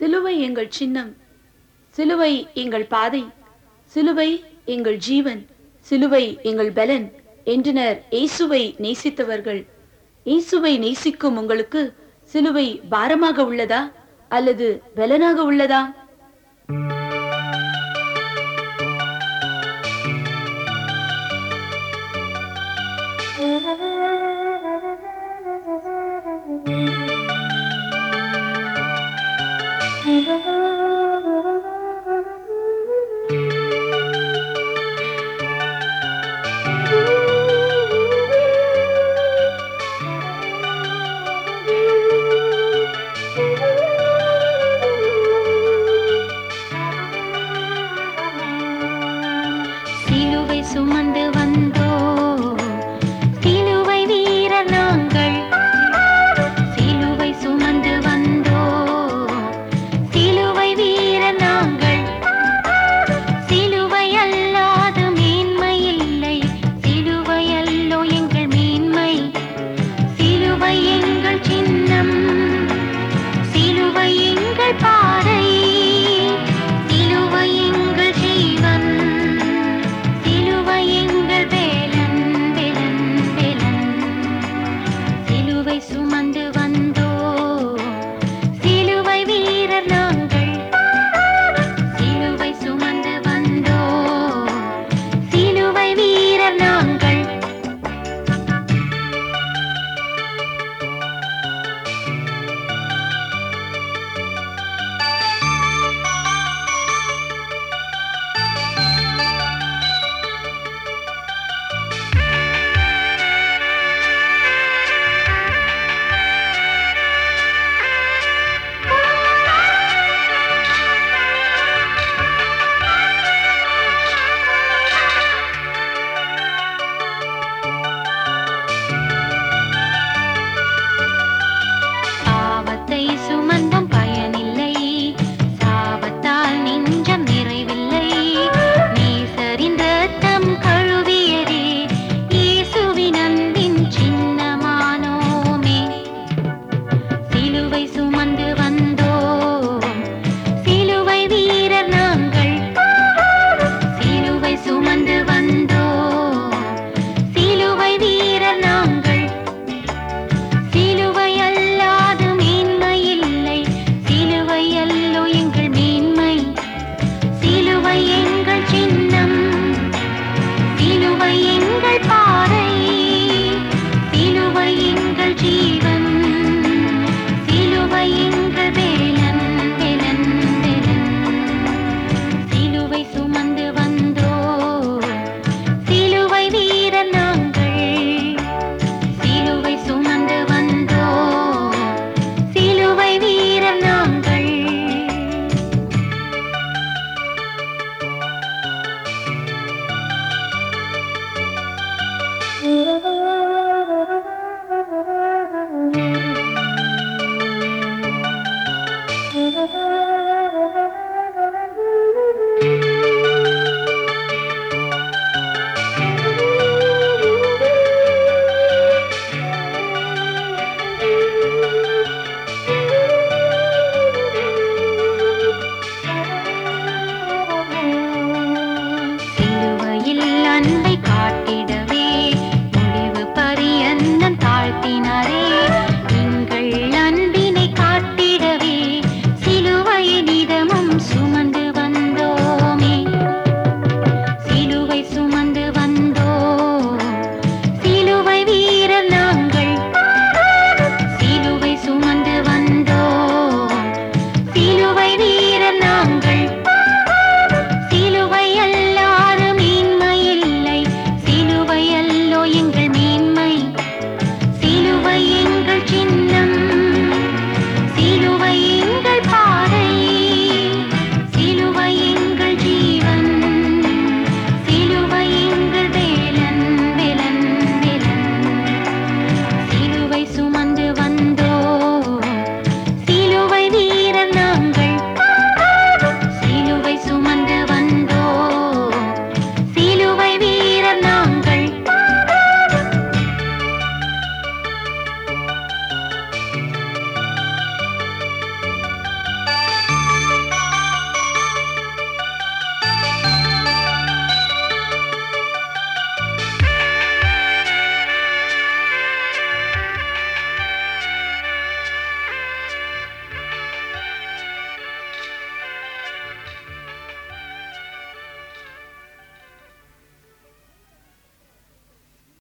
சிலுவை எங்கள் சின்னம் சிலுவை எங்கள் பாதை சிலுவை எங்கள் ஜீவன் சிலுவை எங்கள் பலன் என்றனர் இயேசுவை நேசித்தவர்கள். இயேசுவை நேசிக்கும் உங்களுக்கு சிலுவை பாரமாக உள்ளதா அல்லது பலனாக உள்ளதா? சுமந்து